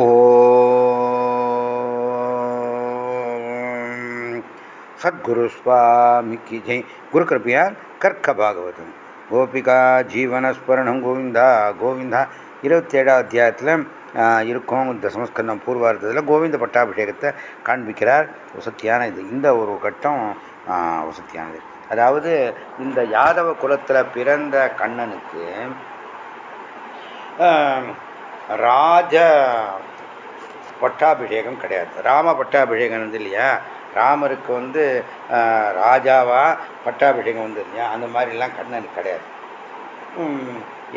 ஓம் சத்குரு சுவாமிக்கு ஜெய் குரு கிருப்பையால் கர்க்க பாகவதம் கோபிகா ஜீவனஸ்மரணம் கோவிந்தா கோவிந்தா இருபத்தேழாம் அத்தியாயத்தில் இருக்கும் இந்த சமஸ்கந்தம் பூர்வார்த்தத்தில் கோவிந்த பட்டாபிஷேகத்தை காண்பிக்கிறார் வசத்தியான இது. இந்த ஒரு கட்டம் வசத்தியானது. அதாவது இந்த யாதவ குலத்தில் பிறந்த கண்ணனுக்கு ராஜ பட்டாபிஷேகம் கிடையாது. ராம பட்டாபிஷேகம் வந்து இல்லையா? ராமருக்கு வந்து ராஜாவா பட்டாபிஷேகம் வந்து இல்லையா அந்த மாதிரிலாம் கண்ணனுக்கு கிடையாது.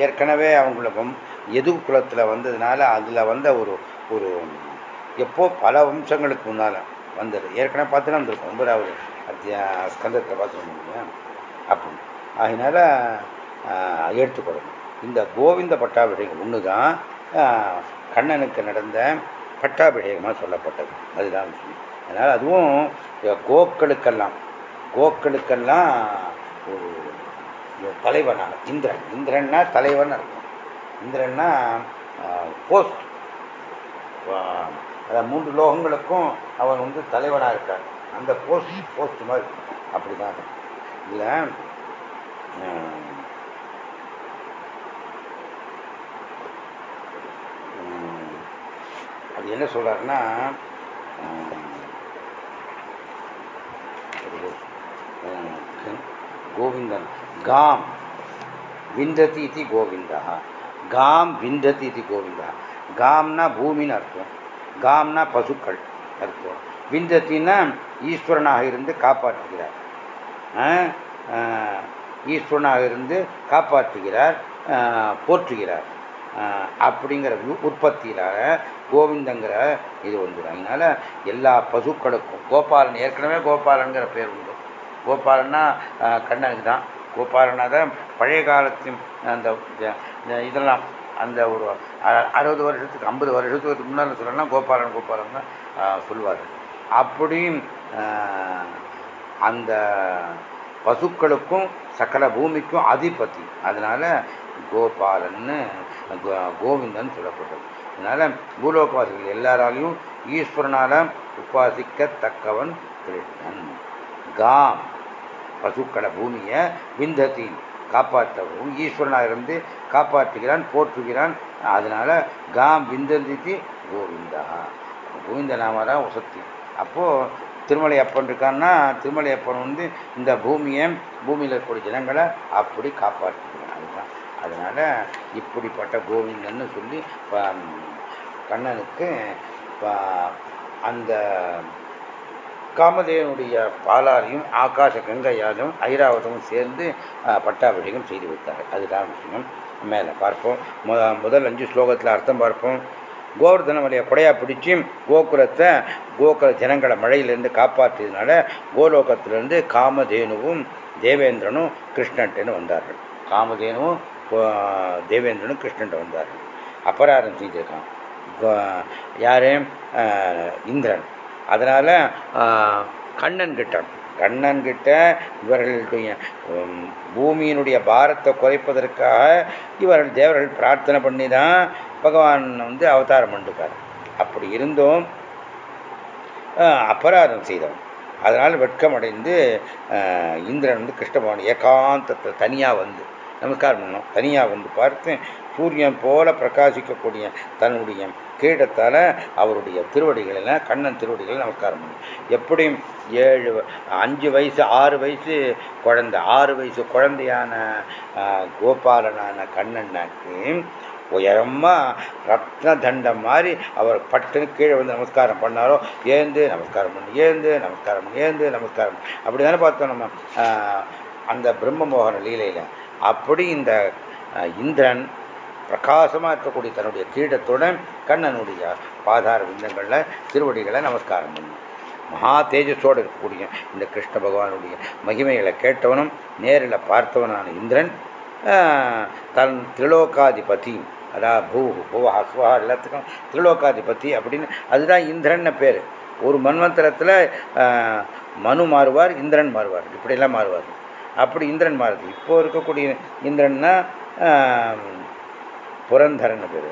ஏற்கனவே அவங்களுக்கும் எது குலத்தில் வந்ததுனால அதில் வந்த ஒரு ஒரு எப்போ பல வம்சங்களுக்கு முன்னால் வந்தது. ஏற்கனவே பார்த்துனா வந்திருக்கும் ஒன்பதாவது அத்தியா ஸ்கந்தத்தில் இல்லையா? அப்புடின்னு அதனால் எடுத்துக்கொள்ளணும் இந்த கோவிந்த பட்டாபிஷேகம் ஒன்று தான் கண்ணனுக்கு நடந்த பட்டாபிஷேகமாக சொல்லப்பட்டது. அதுதான் விஷயம் அதனால் அதுவும் கோக்களுக்கெல்லாம் கோக்களுக்கெல்லாம் ஒரு தலைவனாக இந்திரன். இந்திரன்னா தலைவன் இருக்கும் இந்திரன்னா போஸ்ட். அதாவது மூன்று லோகங்களுக்கும் அவன் வந்து தலைவனாக இருக்கார் அந்த போஸ்ட் போஸ்ட் மாதிரி. அப்படி தான் இல்லை என்ன சொல்றாருன்னா கோவிந்தன். காம் விந்ததி இது கோவிந்தா. காம் விந்ததி இது கோவிந்தா. காம்னா பூமின்னு அர்த்தம். காம்னா பசுக்கள் அர்த்தம். விந்தத்தின்னா ஈஸ்வரனாக இருந்து காப்பாற்றுகிறார். ஈஸ்வரனாக இருந்து காப்பாற்றுகிறார் போற்றுகிறார். அப்படிங்கிற உற்பத்தியிலாக கோவிந்தங்கிற இது வந்துடும் அதனால் எல்லா பசுக்களுக்கும் கோபாலன் ஏற்கனவே கோபாலனுங்கிற பேர் உண்டு. கோபாலன்னா கண்ணனுக்கு தான். கோபாலனாக தான் பழைய காலத்தின் அந்த இதெல்லாம் அந்த ஒரு அறுபது வருஷத்துக்கு ஐம்பது வருஷத்துக்கு முன்னால் சொல்லலாம் கோபாலன் கோபாலன் தான் சொல்லுவார் அப்படியும் அந்த பசுக்களுக்கும் சகல பூமிக்கும் அதிபதி. அதனால் கோபாலன்னு கோவிந்தன் சொல்லப்பட்டது. அதனால பூலோகவாசிகள் எல்லாராலையும் ஈஸ்வரனால உபாசிக்கத்தக்கவன் கிருஷ்ணன். காம் பசுக்களை பூமியை விந்தத்தி காப்பாற்றவும் ஈஸ்வரனாக இருந்து காப்பாற்றுகிறான் போற்றுகிறான். அதனால காம் விந்தந்தி கோவிந்தா. கோவிந்த நாம தான் அப்போது திருமலை அப்பன் இருக்கான்னா திருமலை அப்பன் வந்து இந்த பூமியை பூமியில் இருக்கக்கூடிய ஜனங்களை அப்படி காப்பாற்று அதனால் இப்படிப்பட்ட கோவிந்தன்னு சொல்லி கண்ணனுக்கு அந்த காமதேவனுடைய பாலாலையும் ஆகாச கங்கையாலும் ஐராவதமும் சேர்ந்து பட்டாபிஷேகம் செய்து வைத்தார்கள். அதுதான் விஷயம். மேலே பார்ப்போம். முத முதல் அஞ்சு ஸ்லோகத்தில் அர்த்தம் பார்ப்போம். கோவர்தன மலையை கொடையாக பிடிச்சி கோகுலத்தை கோகுல ஜனங்களை மழையிலேருந்து காப்பாற்றியதுனால கோலோகத்திலேருந்து காமதேனுவும் தேவேந்திரனும் கிருஷ்ணன்ட்டுன்னு வந்தார்கள். காமதேனுவும் தேவேந்திரனும் கிருஷ்ணன் வந்தார். அபராதம் செஞ்சுருக்கான். யார்? இந்திரன். அதனால் கண்ணன் கிட்ட கண்ணன் கிட்ட இவர்களுடைய பூமியினுடைய பாரத்தை குறைப்பதற்காக இவர்கள் தேவர்கள் பிரார்த்தனை பண்ணி தான் பகவான் வந்து அவதாரம் பண்ணிருக்கார். அப்படி இருந்தும் அபராதம் செய்தவன். அதனால் வெட்கமடைந்து இந்திரன் வந்து கிருஷ்ணபவன் ஏகாந்தத்தை தனியாக வந்து நமஸ்காரம் பண்ணோம் தனியாக வந்து பார்த்து சூரியன் போல பிரகாசிக்கக்கூடிய தன்னுடைய கீழத்தால் அவருடைய திருவடிகளில் கண்ணன் திருவடிகளை நமஸ்காரம் பண்ணும் எப்படியும் ஏழு அஞ்சு வயசு ஆறு வயசு குழந்தை ஆறு வயசு குழந்தையான கோபாலனான கண்ணன்னாக்கு உயரமாக ரத்ன தண்டம் மாதிரி அவர் பட்டுன்னு கீழே வந்து நமஸ்காரம் பண்ணாரோ ஏந்து நமஸ்காரம் பண்ணி ஏந்து நமஸ்காரம் பண்ணி ஏந்து நமஸ்காரம் அப்படி தானே பார்த்தோம் நம்ம அந்த பிரம்மமோகன லீலையில். அப்படி இந்த இந்திரன் பிரகாசமாக இருக்கக்கூடிய தன்னுடைய கீழத்துடன் கண்ணனுடைய பாதார விந்தங்களில் திருவடிகளை நமஸ்காரம் பண்ணும் மகா தேஜஸோடு இருக்கக்கூடிய இந்த கிருஷ்ண பகவானுடைய மகிமைகளை கேட்டவனும் நேரில் பார்த்தவனான இந்திரன் தன் திரிலோகாதிபதி அதாவது பூ புவா சுவா எல்லாத்துக்கும் திரிலோகாதிபதி அப்படின்னு அதுதான் இந்திரன் பேர். ஒரு மன்வந்தரத்தில் மனு மாறுவார் இந்திரன் மாறுவார். இப்படியெல்லாம் மாறுவார் அப்படி இந்திரன் மாறுது. இப்போ இருக்கக்கூடிய இந்திரன்னா புரந்தரன் பேர்.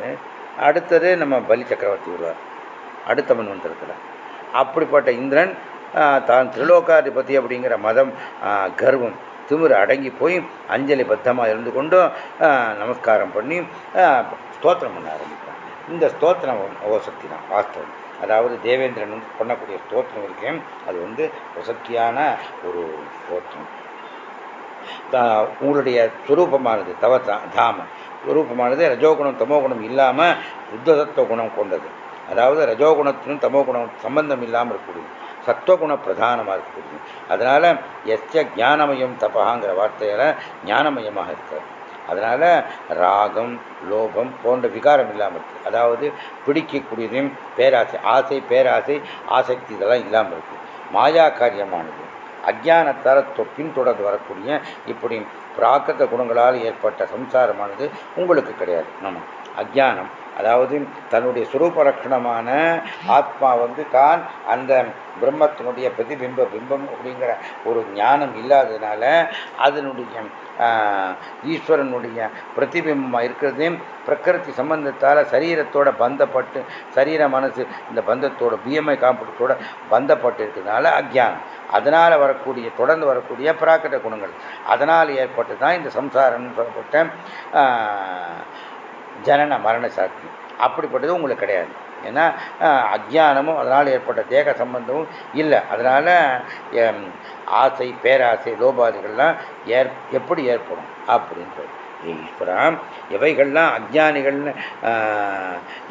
அடுத்தது நம்ம பலி சக்கரவர்த்தி வருவார். அடுத்த மன்வந்தரத்தில் அப்படிப்பட்ட இந்திரன் தான் திரிலோகாதிபதி அப்படிங்கிற மதம் கர்வம் திமிர் அடங்கி போய் அஞ்சலி பத்தமாக இருந்து கொண்டும் நமஸ்காரம் பண்ணி ஸ்தோத்திரம் பண்ண ஆரம்பிப்பான் இந்த ஸ்தோத்திரம் ஓசக்தி தான் வாஸ்தவம். அதாவது தேவேந்திரன் வந்து பண்ணக்கூடிய ஸ்தோத்திரம் இருக்கேன். அது வந்து ஒசக்தியான ஒரு ஸ்தோத்திரம். உங்களுடைய சுரூபமானது தவ தாம. சுரூபமானது ரஜோகுணம் தமோகுணம் இல்லாமல் புத்ததத்துவ குணம் கொண்டது. அதாவது ரஜோகுணத்திலும் தமோ குணம் சம்பந்தம் இல்லாமல் இருக்கக்கூடியது. சத்துவகுண பிரதானமாக இருக்கக்கூடியது. அதனால் எச்ச ஞானமயம் தபகாங்கிற வார்த்தையில் ஞானமயமாக இருக்கிறது அதனால் ராகம் லோபம் போன்ற விகாரம் இல்லாமல் இருக்குது அதாவது பிடிக்கக்கூடியதையும் பேராசை ஆசை பேராசை ஆசக்தி இதெல்லாம் இல்லாமல் இருக்குது மாயா காரியமானது. அஜானத்தால் பின்தொடர்ந்து வரக்கூடிய இப்படி பிராக்கிருத குணங்களால் ஏற்பட்ட சம்சாரமானது உங்களுக்கு கிடையாது. நம்ம அஜானம். அதாவது தன்னுடைய சுரூப லட்சணமான ஆத்மா வந்து தான் அந்த பிரம்மத்தினுடைய பிரதிபிம்ப பிம்பம் அப்படிங்கிற ஒரு ஞானம் இல்லாததுனால அதனுடைய ஈஸ்வரனுடைய பிரதிபிம்பமாக இருக்கிறதே பிரகிருதி சம்பந்தத்தால் சரீரத்தோட பந்தப்பட்டு சரீர மனசு இந்த பந்தத்தோட பிஎம்ஐ காம்பட்டத்தோட பந்தப்பட்டு இருக்கிறதுனால அஜானம். அதனால் வரக்கூடிய தொடர்ந்து வரக்கூடிய பிராக்கிர குணங்கள். அதனால் ஏற்பட்டு தான் இந்த சம்சாரம்னு சொல்லப்பட்ட ஜனன மரண சாட்சி. அப்படிப்பட்டது உங்களுக்கு கிடையாது. ஏன்னா அஜானமும் அதனால் ஏற்பட்ட தேக சம்பந்தமும் இல்லை. அதனால் ஆசை பேராசை லோபாதிகள்லாம் ஏற் எப்படி ஏற்படும்? அப்படின்றது ஈஸ்வரம் எவைகள்லாம் அஜானிகள்னு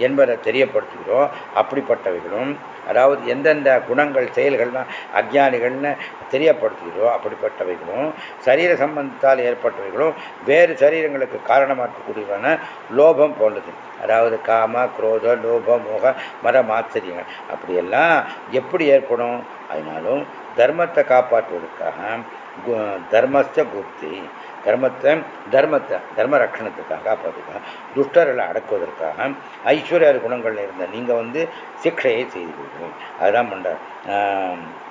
என்பதை தெரியப்படுத்துகிறோம் அப்படிப்பட்டவைகளும் அதாவது எந்தெந்த குணங்கள் செயல்கள்லாம் அஜானிகள்னு தெரியப்படுத்துகிறோம் அப்படிப்பட்டவைகளும் சரீர சம்பந்தத்தால் ஏற்பட்டவைகளும் வேறு சரீரங்களுக்கு காரணமாக இருக்கக்கூடியவான லோபம் போன்றது. அதாவது காம குரோத லோப மோக மர மாச்சரியங்கள் அப்படியெல்லாம் எப்படி ஏற்படும்? அதனாலும் தர்மத்தை காப்பாற்றுவதற்காக தர்மஸ்த குப்தி தர்மத்தை தர்மத்தை தர்ம ரட்சணத்துக்காக காப்பாற்றுக்காக துஷ்டர்களை அடக்குவதற்காக ஐஸ்வர்ய குணங்களில் இருந்த நீங்கள் வந்து சிக்ஷையை செய்து கொடுக்கணும் அதுதான் பண்ணுறார்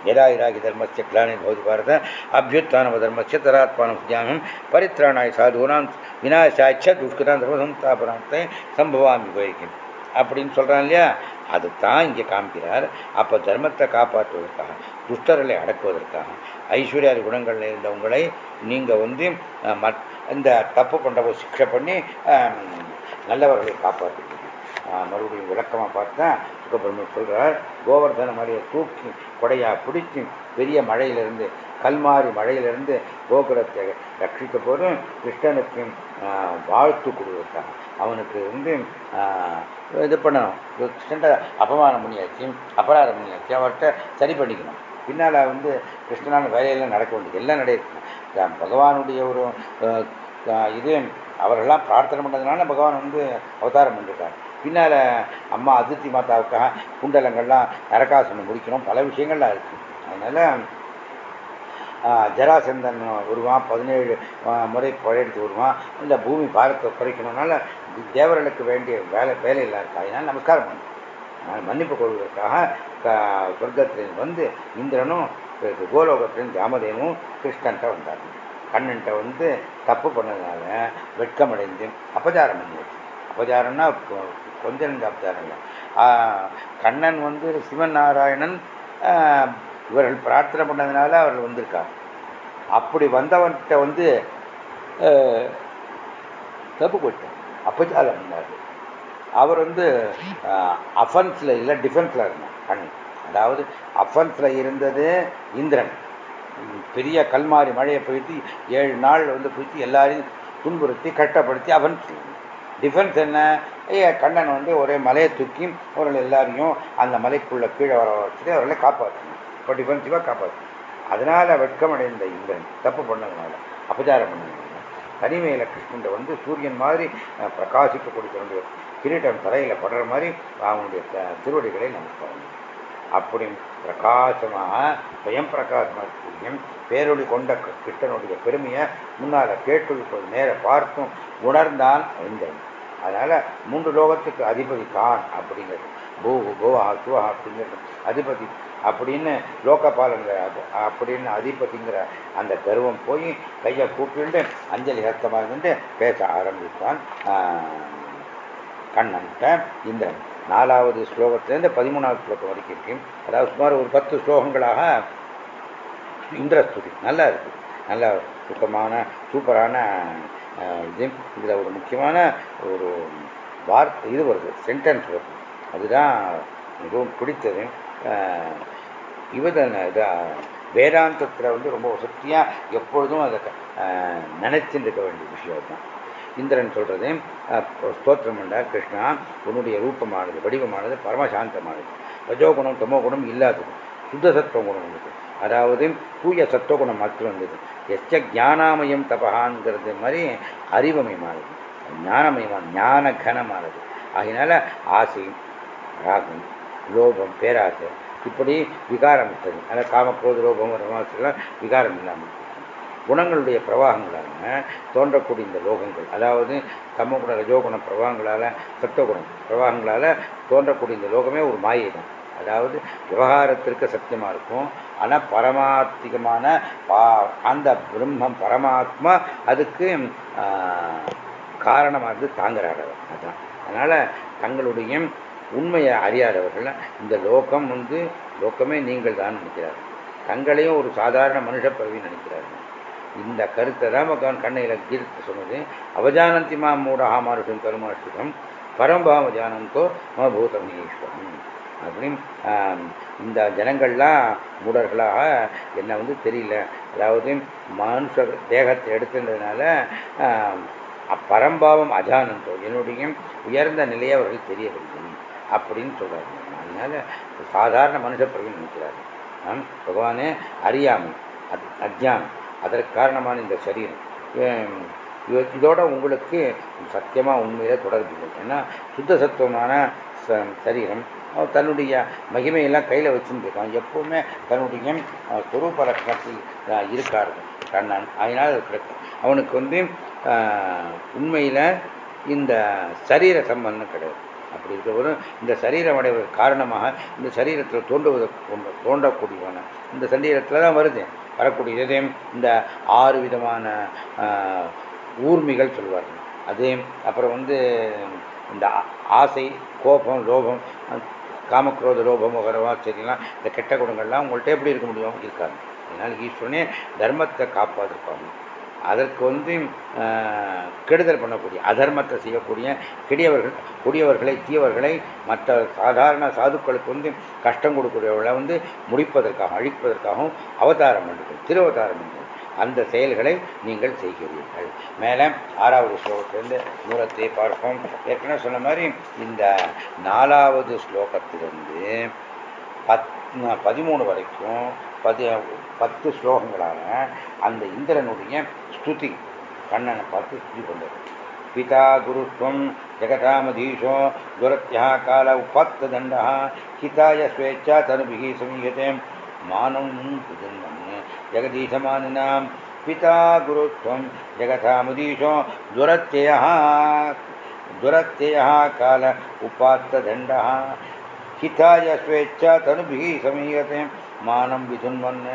யதாயிராகி தர்மஸ்ய கிளானி பகுதி பாரத அபியுத்தானவ தர்மஸ்ய தராத்மானம் ஜானம் பரித்ராணாய் சாதுனாம் விநாசாட்ச துஷ்கதான் தர்ம சம்தாபனத்தை சம்பவாமி போயிருக்கேன் அப்படின்னு சொல்கிறான் இல்லையா? அதுதான் இங்கே காமிக்கிறார் அப்போ தர்மத்தை காப்பாற்றுவதற்காக துஷ்டர்களை அடக்குவதற்காக ஐஸ்வர்யாதி குணங்களில் இருந்தவங்களை நீங்கள் வந்து இந்த தப்பு பண்ணுறவோ சிக்ஷை பண்ணி நல்லவர்களை காப்பாற்றுவீங்க. மறுபடியும் விளக்கமாக பார்த்தா சுகபிரம்மன் சொல்கிறார் கோவர்தன மலையை தூக்கி கொடையாக பிடிச்சி பெரிய மழையிலிருந்து கல்மாரி மழையிலிருந்து கோகுலத்தை ரட்சித்த போதும் கிருஷ்ணனுக்கு வாழ்த்து கொடுத்தாங்க. அவனுக்கு வந்து இது பண்ணணும். கிருஷ்ணன் அபமானம் பண்ணியாச்சு அபராதம் பண்ணியாச்சு. அவர்கிட்ட சரி பண்ணிக்கணும். பின்னால் வந்து கிருஷ்ணனான வேலையெல்லாம் நடக்க வேண்டியது எல்லாம் நடக்குது பகவானுடைய ஒரு இது அவர்கள்லாம் பிரார்த்தனை பண்ணதுனால பகவான் வந்து அவதாரம் பண்ணிருக்கார் பின்னால் அம்மா அதிர்த்தி மாதாவுக்காக குண்டலங்கள்லாம் நரகாசனம் முடிக்கணும் பல விஷயங்கள்லாம் இருக்குது அதனால் ஜராசந்தன் வருவான் பதினேழு முறை பழையெடுத்து வருவான். இந்த பூமி பாரத்தை குறைக்கணும்னால தேவர்களுக்கு வேண்டிய வேலை வேலையில் இருக்கா? அதனால் நமஸ்காரம் பண்ணும் மன்னிப்பு கொள்வதற்காக சொர்க்கத்திலிருந்து வந்து இந்திரனும் கோலோகத்திலிருந்து ராமதேவும் கிருஷ்ணன்ட்ட வந்தார் கண்ணன்ட்ட வந்து தப்பு பண்ணதுனால வெட்கமடைந்து அபச்சாரம் பண்ணியாச்சு. அபச்சாரம்னா கொஞ்சம் நெஞ்ச அபச்சாரம் இல்லை. கண்ணன் வந்து சிவன் நாராயணன் இவர்கள் பிரார்த்தனை பண்ணதுனால அவர்கள் வந்திருக்காங்க. அப்படி வந்தவன்கிட்ட வந்து தப்பு போயிட்டேன். அபச்சாரம் இருந்தார் அவர் வந்து அஃபன்ஸில் இல்லை டிஃபென்ஸில் இருந்தார். கண்ணன் அதாவது அஃபன்ஸில் இருந்தது இந்திரன். பெரிய கல்மாரி மழையை போயிட்டு ஏழு நாள் வந்து போயிட்டு எல்லாரையும் துன்புறுத்தி கட்டப்படுத்தி அஃபென்ஸ் டிஃபென்ஸ் என்ன? கண்ணன் வந்து ஒரே மலையை தூக்கி அவர்கள் எல்லாரையும் அந்த மலைக்குள்ளே கீழே வர வச்சுட்டு அவர்களை காப்பாற்றணும் இப்போ டிஃபென்சிவாக காப்பாற்றணும் அதனால் வெட்கமடைந்த இந்திரன் தப்பு பண்ணதுனால அபச்சாரம் பண்ணதுனால தனிமையில் கிருஷ்ணன் வந்து சூரியன் மாதிரி பிரகாசிக்க கொடுக்கிற கிரீட்டம் தரையில் படுற மாதிரி அவனுடைய திருவடிகளை நமஸ்காரம் அப்படி பிரகாசமாக ஸ்வயம் பிரகாசமாக சூரியன் பேரொழி கொண்ட கிருஷ்ணனுடைய பெருமையை முன்னால் கேட்டு நேர பார்த்தும் உணர்ந்தான் இந்திரன். அதனால் மூன்று லோகத்துக்கு அதிபதி தான் அப்படிங்கிறது. பூ கோவா சுவா அப்படிங்கிறது. அதிபதி அப்படின்னு லோகபாலங்கிற அப்படின்னு அதிபதிங்கிற அந்த கர்வம் போய் கையை கூப்பிட்டு அஞ்சலி ஹஸ்தமாக இருந்து பேச ஆரம்பித்தான். கண்ணன்ட்ட இந்த நாலாவது ஸ்லோகத்திலேருந்து பதிமூணாவது ஸ்லோகம் வரைக்கும் இருக்கு. அதாவது சுமார் ஒரு பத்து ஸ்லோகங்களாக இந்திரஸ்துதி நல்லா இருக்கு. நல்ல சுத்தமான சூப்பரான இது. இதில் ஒரு முக்கியமான ஒரு வார்த்தை இது வருது சென்டென்ஸ் வருது. அதுதான் மிகவும் பிடித்தது. அஹ், வேதாந்தத்தில் வந்து ரொம்ப சக்தியாக எப்பொழுதும் அதை அஹ், நினைச்சுட்டு இருக்க வேண்டிய விஷயம் தான் இந்திரன் சொல்கிறது ஸ்தோத்திரம் பண்ணார் கிருஷ்ணா உன்னுடைய ரூபமானது வடிவமானது பரமசாந்தமானது. ரஜோகுணம் தமோகுணம் இல்லாதது சுத்த சத்துவ குணம் இருக்குது அதாவது தூய சத்துவகுணம் மாத்திரம் இருந்தது எச்ச ஜானாமயம் தபகாங்கிறது மாதிரி அறிவமயமானது ஞானமயமான ஞான கனமானது அதனால் ஆசை ராகம் லோபம் பேராசை. இப்படி விகாரம் விட்டது அதாவது காமக்ரோத லோபம் ரமாசெல்லாம் விகாரம் இல்லாமல் குணங்களுடைய பிரவாகங்களான தோன்றக்கூடிய இந்த லோகங்கள் அதாவது தமகுண ரஜோகுண பிரவாகங்களால் சத்தகுணம் பிரவாகங்களால் தோன்றக்கூடிய இந்த லோகமே ஒரு மாயை தான் அதாவது விவகாரத்திற்கு சத்தியமாக இருக்கும் ஆனால் பரமார்த்திகமான பா- அந்த பிரம்மம் பரமாத்மா அதுக்கு காரணமாக இருந்து தாங்குறாரு அதுதான் அதான். அதனால் தங்களுடைய உண்மையை அறியாதவர்கள் இந்த லோகம் வந்து லோகமே நீங்கள் தான் நினைக்கிறார்கள். தங்களையும் ஒரு சாதாரண மனுஷ பிறவி நினைக்கிறார்கள். இந்த கருத்தை தான் பகவான் கண்ணையில் கீர்த்து சொன்னது. அவஜானந்தி மாம் மூடஹா மாருஷம் கருமாஷ்டிகம் பரம்பாவ ஜானந்தோ மம பூதம் அப்படின்னு இந்த ஜனங்கள்லாம் மூடர்களாக என்னை வந்து தெரியல. அதாவது மனுஷ தேகத்தை எடுத்துன்றதுனால பரம்பாவம் அஜானந்தோ. என்னுடைய உயர்ந்த நிலையை அவர்கள் தெரியவில்லை. அப்படின்னு சொல்கிறார் அதனால் சாதாரண மனுஷ பிரபு நினைக்கிறாரு. பகவானே அறியாமை அத் அஜ்ஞானம். அதற்கு காரணமான இந்த சரீரம். இதோட உங்களுக்கு சத்தியமாக உண்மையில தொடர்பு இல்லை. ஏன்னா சுத்த சத்துவமான ச- சரீரம் தன்னுடைய மகிமையெல்லாம் கையில் வச்சுருக்கான் எப்பவுமே தன்னுடைய அஹ், சொரூப லட்சணத்தில் அஹ், இருக்கார்கள். கண்ணன் அதனால் கிடைக்கும். அவனுக்கு வந்து உண்மையில் இந்த சரீர சம்பந்தம் கிடையாது. அப்படி இருக்கிறவரும் இந்த சரீரம் அடைவதற்கு காரணமாக இந்த சரீரத்தில் தோன்றுவதற்கு தோன்ற தோன்றக்கூடியவன. இந்த சரீரத்தில் தான் வருது. வரக்கூடிய இதே இந்த ஆறு விதமான ஊர்மிகள் சொல்வார்கள். அது அப்புறம் வந்து இந்த ஆசை கோபம் லோபம் காமக்ரோத லோபம் சரிலாம் இந்த கெட்ட குணங்கள்லாம் உங்கள்கிட்ட எப்படி இருக்க முடியும்? இருக்காது. அதனால் ஈஸ்வரனே தர்மத்தை காப்பாற்றிருப்பாங்க அதற்கு வந்து கெடுதல் பண்ணக்கூடிய அதர்மத்தை செய்யக்கூடிய கெடியவர்கள் கொடியவர்களை தீயவர்களை மற்ற சாதாரண சாதுக்களுக்கு வந்து கஷ்டம் கொடுக்கக்கூடியவர்களை வந்து முடிப்பதற்காக அழிப்பதற்காகவும் அவதாரம் பண்ணுங்கள் திருவதாரம் பண்ணுங்கள் அந்த செயல்களை நீங்கள் செய்கிறீர்கள். மேலே ஆறாவது ஸ்லோகத்திலிருந்து நூலத்தை பார்ப்போம். ஏற்கனவே சொன்ன மாதிரி இந்த நாலாவது ஸ்லோகத்திலிருந்து பத் பதிமூணு வரைக்கும் பதி பத்து ஸ்லோகங்களான அந்த இந்திரனுடைய ஸ்துதி. கண்ணனை பார்த்து ஸ்துதி பண்ணது பிதா குருத்வம் ஜெகதாமதீஷோ துரத்தியா கால உபாத்த தண்டா ஹிதாய ஸ்வேச்சா தனுபிகி சமீயத்தை மானம் புதுன்னம் பிதா குருத்வம் ஜெகதாமதீஷோ துரத்தியா துரத்தியா கால உபாத்த தண்டா ஹிதாய ஸ்வேச்சா தனுபிகி சமீயத்தை मानं विधुन्वन्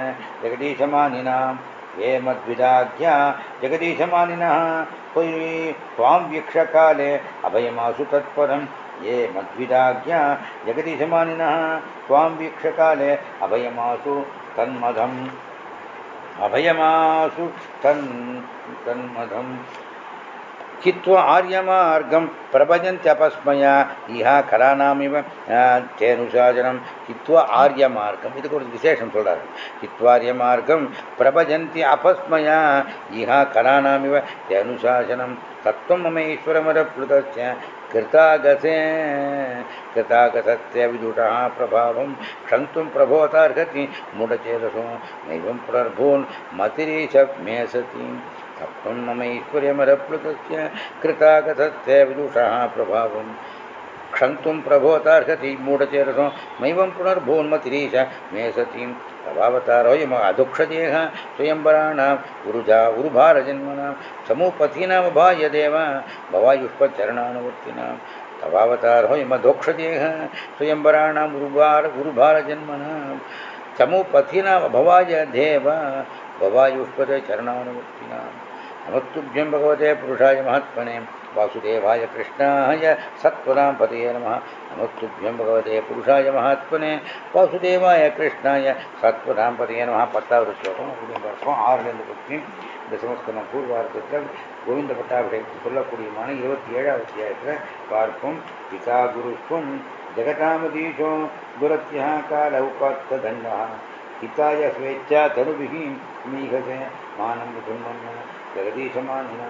जगदीशमानिनां। ये मद्विदाज्ञा जगदीशमानिनः। त्वयि त्वां वीक्षकाले अभयमासु तत्परं ये मद्विदाज्ञा जगदीशमानिनः। त्वां वीक्षकाले अभयमासु तन्मदम् अभयमासु तन् तन्मदम् हित्वा आर्यमार्गं प्रभजन्त्यपस्मया इह கலானாமிவ தேனுசாசனம் ஹித்வா ஆரிய மார்க்கம் இதுக்கு ஒரு விசேஷம் சொல்றாரு ஹித்வாரிய மார்க்கம் பிரபஜந்தி அபஸ்மயா இஹ கலானாமிவ தேனுசாசனம் தத்துவம் மம कृतागते प्रभाव क्षं प्रभावं क्षन्तुं प्रभोतार्हति मुडचेदसो नैवं प्रर्भून् मतिरीश मे सती। तप्तुं मम ऐश्वर्यमरप्लुतस्य कृतागतस्य प्रभाव प्रभावम् क्षन्तुं प्रभोतार्हति नव नैवं पुनर्भोन्मतिरीश मे सती। तवावतारोऽयम अधुक्षदेह स्वयंवराणां उरुजा, उरुभारजन्मनां समूपथीनामभाय देव भवायुष्पचरणानुवर्तिनां तवावतारोऽयमधोक्षदेह स्वयंवराणाम् उरुभार, उरुभारजन्मनां समूपथीनाम भवाय देव भवायुष्पदचरणानुवर्तिनां नमस्तुभ्यं भगवते पुरुषाय महात्मने। वासुदेवाय कृष्णाय सत्पदां पतये नमः नमस्तुभ्यं भगवते पुरुषाय महात्मने வாசுதேவாய கிருஷ்ணாய சத்பதாம் பதைய நம பத்தாவது ஸ்லோகம் அப்படின்னு பார்ப்போம் ஆறுலேருந்து பற்றி இந்த சமஸ்கிருதம் பூர்வார்த்தத்தில் கோவிந்த பட்டாபிஷேகத்தை சொல்லக்கூடியமான இருபத்தி ஏழாவது அத்தியாயத்தில் பார்ப்போம் பிதா குருஸ்வம் ஜெகதாமதீஷோ துரத்தியா கால உபாத்த தண்டா हिताय स्वेच्छा तनुभिः मीघसे मानं विधुन्मन् जगदीशमानिना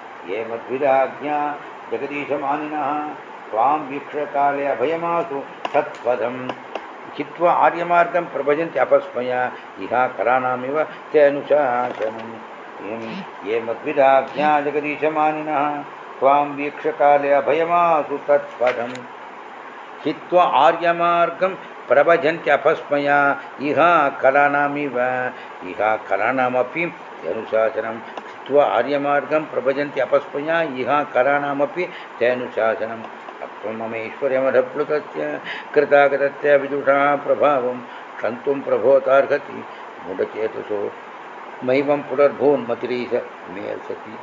ये मद्विदाज्ञा जगदीशमानिनः त्वां वीक्षकाले अभयमासु तत्पदं हित्वा आर्यमार्गं प्रभजन्ति अपस्मया, इह कराणामिव ते अनुशासनम्। ये मद्विदाज्ञा जगदीशमानिनः त्वां वीक्षकाले अभयमासु तत्पदम् हित्वा आर्यमार्गं प्रभजन्त्यपस्मया इह कलानामिव इह कलानामपि अनुशासनं हित्वा आर्यमार्गं प्रभजन्त्यपस्मया इह कलानामपि तेऽनुशासनम् अत्वं ममेश्वर्यमधप्लुतस्य कृतागतस्य विदुषा प्रभावं क्षन्तुं प्रभोतार्हति मूढचेतसो मैवं पुनर्भून्मतिरीश मे सति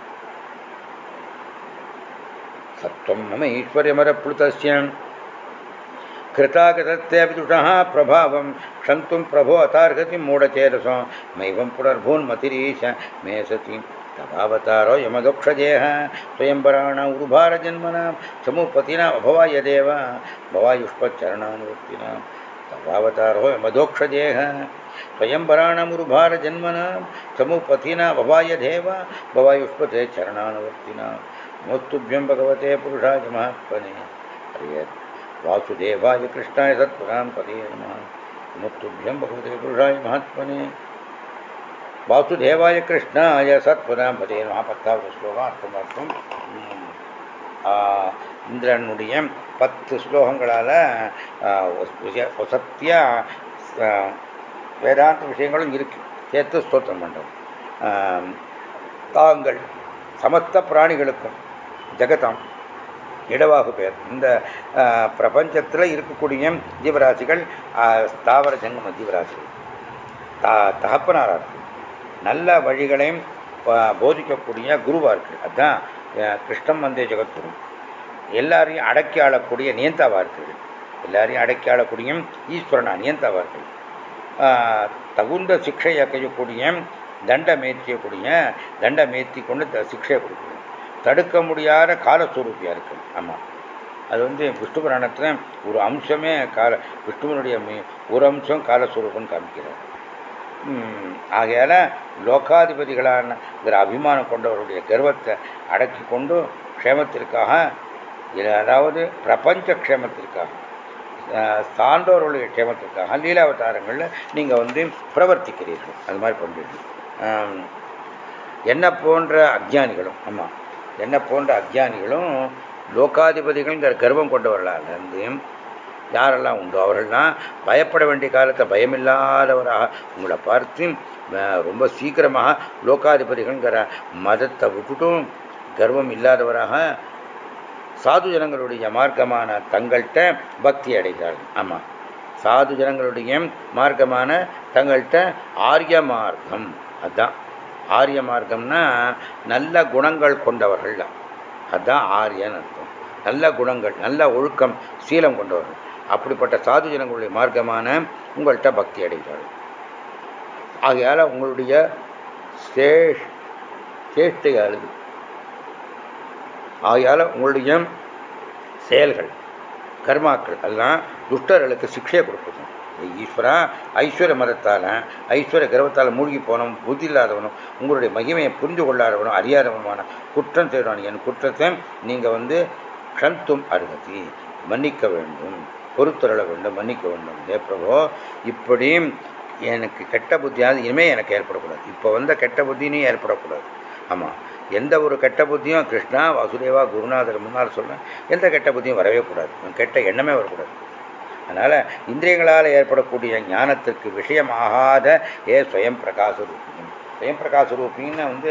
सत्त्वं मम ईश्वर्यमरप्लुतस्य कृतागतस्य विदुषः प्रभावं क्षन्तुं प्रभो अतार्हति मूढचेतसो मैवं पुनर्भून्मतिरीश मे सति तदावतारो यमदोक्षजेः स्वयंपराणाम् उरुभारजन्मनां समुपतिनाम् अभवायदेव भवायुष्पच्चरणानुवृत्तिनां, तदावतारो यमदोक्षजेः स्वयंपराणाम् उरुभारजन्मनां समुपतिनाम् अभवायदेव भवायुष्पते चरणानुवृत्तिनां मोस्तुभ्यं भगवते पुरुषाय महात्मने हरियत् वासुदेवाय कृष्णाय सत्पुरां पते नमः नमस्तुभ्यं भगवते पुरुषाय महात्मने। வாசுதேவாய கிருஷ்ணாய சத்புதாம்பதே பதே ஸ்லோகம் அர்த்தம் அர்த்தம் இந்திரனுடைய பத்து ஸ்லோகங்களால் சத்தியா வேதாந்த விஷயங்களும் இருக்கு. சேர்த்து ஸ்தோத்திரம் பண்ணும் தாங்கள் சமஸ்த பிராணிகளுக்கும் ஜெகதாம் இடவாகு பேர். இந்த பிரபஞ்சத்தில் இருக்கக்கூடிய ஜீவராசிகள் தாவர ஜங்கம ஜீவராசிகள். தா தகப்பனாராக நல்ல வழிகளையும் போதிக்கக்கூடிய குருவாக இருக்குது அதுதான் கிருஷ்ணம் வந்தே ஜெகத்குரு. எல்லாரையும் அடக்கி ஆளக்கூடிய நியந்தாவார்கள் எல்லாரையும் அடக்கி ஆளக்கூடிய ஈஸ்வரனா இருக்குது தகுந்த சிக்ஷையை கையக்கூடிய தண்ட மேய்த்தியக்கூடிய தண்ட மேய்த்தி கொண்டு சிக்ஷையை கொடுக்கணும் தடுக்க முடியாத காலஸ்வரூப்பியாக இருக்குது ஆமாம் அது வந்து விஷ்ணு புராணத்தில் ஒரு அம்சமே கால விஷ்ணுவனுடைய ஒரு அம்சம் காலஸ்வரூபம்னு காமிக்கிறார். ஆகையால் லோகாதிபதிகளான அபிமானம் கொண்டவருடைய கர்வத்தை அடக்கி கொண்டு க்ஷேமத்திற்காக அதாவது பிரபஞ்ச க்ஷேமத்திற்காக சான்றோர்களுடைய க்ஷேமத்திற்காக லீலாவதாரங்களில் நீங்கள் வந்து பிரவர்த்திக்கிறீர்கள். அது மாதிரி பண்ணுறீர்கள் என்ன போன்ற அஜ்ஞானிகளும் ஆமாம் என்ன போன்ற அஜ்ஞானிகளும் லோகாதிபதிகள்ங்கிற கர்வம் கொண்டவர்களாக இருந்து யாரெல்லாம் உண்டோ? அவர்கள்லாம் பயப்பட வேண்டிய காலத்தை பயமில்லாதவராக உங்களை பார்த்து ரொம்ப சீக்கிரமாக லோகாதிபதிகள்ங்கிற மதத்தை விட்டுட்டும் கர்வம் இல்லாதவராக சாது ஜனங்களுடைய மார்க்கமான தங்கள்கிட்ட பக்தி அடைகிறார்கள். ஆமாம் சாது ஜனங்களுடைய மார்க்கமான தங்கள்கிட்ட ஆரிய மார்க்கம். அதுதான் ஆரிய மார்க்கம்னா நல்ல குணங்கள் கொண்டவர்கள் அதுதான் ஆரியன்னு அர்த்தம். நல்ல குணங்கள் நல்ல ஒழுக்கம் சீலம் கொண்டவர்கள். அப்படிப்பட்ட சாது ஜனங்களுடைய மார்க்கமான உங்கள்கிட்ட பக்தி அடைகிறார்கள் ஆகையால் உங்களுடைய சேஷ் அழுது. ஆகையால் உங்களுடைய செயல்கள் கர்மாக்கள் எல்லாம் துஷ்டர்களுக்கு சிக்ஷையை கொடுக்கணும் ஈஸ்வரா ஐஸ்வர்ய மதத்தால் ஐஸ்வர்ய கர்வத்தால் மூழ்கி போனோம் புத்தி இல்லாதவனும் உங்களுடைய மகிமையை புரிந்து கொள்ளாதவனும் அறியாதவனுமான குற்றம் செய்வான் என் குற்றத்தை நீங்கள் வந்து க்ஷந்தும் அருகதி. மன்னிக்க வேண்டும். பொறுத்தருள வேண்டும் மன்னிக்க வேண்டும். ஏ பிரபோ இப்படி எனக்கு கெட்ட புத்தியாவது இனிமேல் எனக்கு ஏற்படக்கூடாது. இப்போ வந்த கெட்ட புத்தினும் ஏற்படக்கூடாது. ஆமாம் எந்த ஒரு கெட்ட புத்தியும் கிருஷ்ணா வாசுதேவா குருநாதர் முன்னால் சொல்கிறேன் எந்த கெட்ட புத்தியும் வரவே கூடாது. கெட்ட எண்ணமே வரக்கூடாது. அதனால் இந்திரியங்களால் ஏற்படக்கூடிய ஞானத்திற்கு விஷயமாகாத ஏ ஸ்வயம் பிரகாச ரூபியம் ஸ்வயம் பிரகாச ரூபின்னு வந்து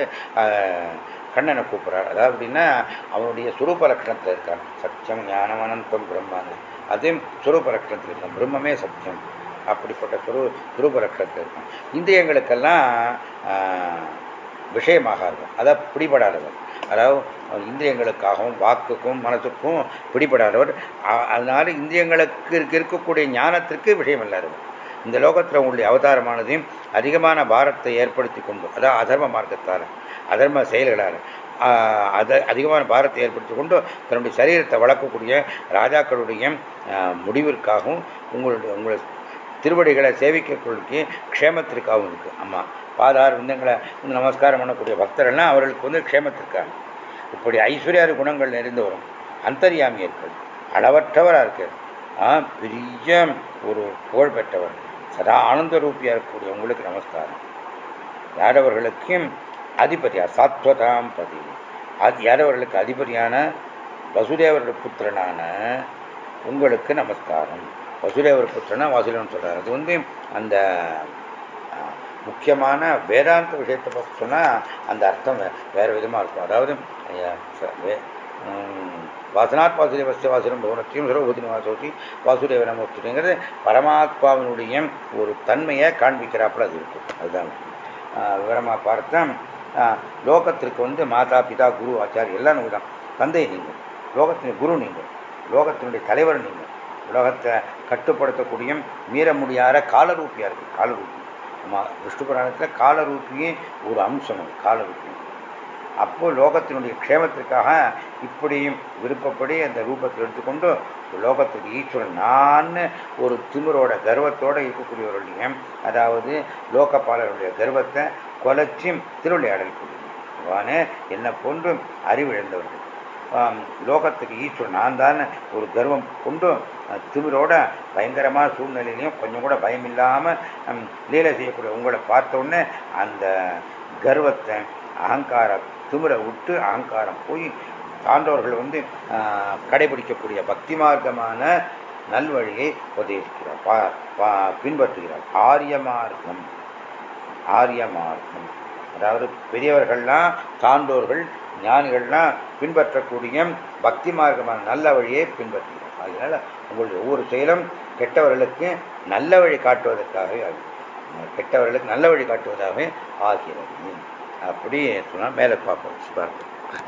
கண்ணனை கூப்பிட்றார். அதாவது அப்படின்னா அவனுடைய சுரூப லட்சணத்தில் இருக்கான். சத்தியம் ஞானம் அனந்தம் பிரம்மான்னு அதையும் சுரூப லட்சணத்தில் இருக்கான். பிரம்மமே சத்தியம். அப்படிப்பட்ட சுரு சுரூப இருக்கும் இருக்கான். இந்திரியங்களுக்கெல்லாம் இருக்கும் அதை பிடிபடாதவர். அதாவது இந்திரியங்களுக்காகவும் வாக்குக்கும் மனசுக்கும் பிடிபடாதவர். அதனால இந்திரியங்களுக்கு இருக்கக்கூடிய ஞானத்திற்கு விஷயம் இல்லாதவர் இந்த லோகத்தில் உங்களுடைய அவதாரமானதையும் அதிகமான பாரத்தை ஏற்படுத்தி கொண்டு அதாவது அதர்ம மார்க்கத்தால் அதர்ம செயல்களால் அதை அதிகமான பாரத்தை ஏற்படுத்தி கொண்டு தன்னுடைய சரீரத்தை வளர்க்கக்கூடிய ராஜாக்களுடைய முடிவிற்காகவும் உங்களுடைய உங்களை திருவடிகளை சேவிக்கக்கூடிய க்ஷேமத்திற்காகவும் இருக்குது ஆமாம் பாதார் விந்தங்களை வந்து நமஸ்காரம் பண்ணக்கூடிய பக்தர்கள்லாம் அவர்களுக்கு வந்து க்ஷேமத்திற்காக. இப்படி ஐஸ்வர்யாதி குணங்கள் நிறைந்து வரும். அந்தரியாமியர்கள் அளவற்றவராக இருக்கார். பெரிய ஒரு புகழ் பெற்றவர். சதா ஆனந்த ரூபியாக இருக்கக்கூடிய உங்களுக்கு நமஸ்காரம். யாரவர்களுக்கும் அதிபதியார் சாத்வதாம் பதி. அது யாரவர்களுக்கு அதிபதியான வசுதேவருடைய புத்திரனான உங்களுக்கு நமஸ்காரம். வசுதேவர் புத்திரனா வாசுதேவன் சொல்கிறார் அது வந்து அந்த முக்கியமான வேதாந்த விஷயத்தை பற்றி சொன்னால் அந்த அர்த்தம் வேறு விதமாக இருக்கும். அதாவது வாசனாத் வாசுதேவஸ்ய வாசுரம் பவனத்தையும் சர்வபூதி வாசோசி வாசுதேவ நமஸ்துங்கிறது பரமாத்மாவினுடைய ஒரு தன்மையை காண்பிக்கிறாப்புல அது இருக்கும் அதுதான். விவரமாக பார்த்தா லோகத்திற்கு வந்து மாதா பிதா குரு ஆச்சார் எல்லாம் நீங்கள் தான் தந்தை நீங்கள் லோகத்தின் குரு நீங்கள் லோகத்தினுடைய தலைவர் நீங்கள் உலகத்தை கட்டுப்படுத்தக்கூடிய மீற முடியாத காலரூப்பியாக இருக்குது காலரூப்பி விஷ்ணு புராணத்தில் காலரூப்பியே ஒரு அம்சம் அது காலரூபி. அப்போது லோகத்தினுடைய க்ஷேமத்திற்காக இப்படியும் விருப்பப்படி அந்த ரூபத்தை எடுத்துக்கொண்டு லோகத்துக்கு ஈஸ்வரன் நான் ஒரு திமிரோட கர்வத்தோடு இருக்கக்கூடியவருடைய அதாவது லோகப்பாளருடைய கர்வத்தை கொலைச்சி திருவிளையாடல் புரியும் என்னை போன்றும் அறிவிழந்தவர்கள். லோகத்துக்கு ஈஸ்வரன் நான் தான் ஒரு கர்வம் கொண்டும் திமிரோட பயங்கரமான சூழ்நிலையிலையும் கொஞ்சம் கூட பயம் இல்லாமல் லீலை செய்யக்கூடிய உங்களை பார்த்த உடனே அந்த கர்வத்தை அகங்கார திமிரை விட்டு அகங்காரம் போய் சான்றோர்கள் வந்து கடைபிடிக்கக்கூடிய பக்தி மார்க்கமான நல்வழியை உபதேசிக்கிறார் பின்பற்றுகிறார். ஆரிய மார்க்கம். ஆரிய மார்க்கம். அதாவது பெரியவர்கள்லாம் சான்றோர்கள் ஞானிகள்லாம் பின்பற்றக்கூடிய பக்தி மார்க்கமான நல்ல வழியை பின்பற்றுகிறோம் அதனால் உங்களுடைய ஒவ்வொரு செயலும் கெட்டவர்களுக்கு நல்ல வழி காட்டுவதற்காகவே ஆகும் கெட்டவர்களுக்கு நல்ல வழி காட்டுவதாகவே ஆகிறது. அப்படி சொன்னால் மேலே பார்ப்போம். பார்ப்போம்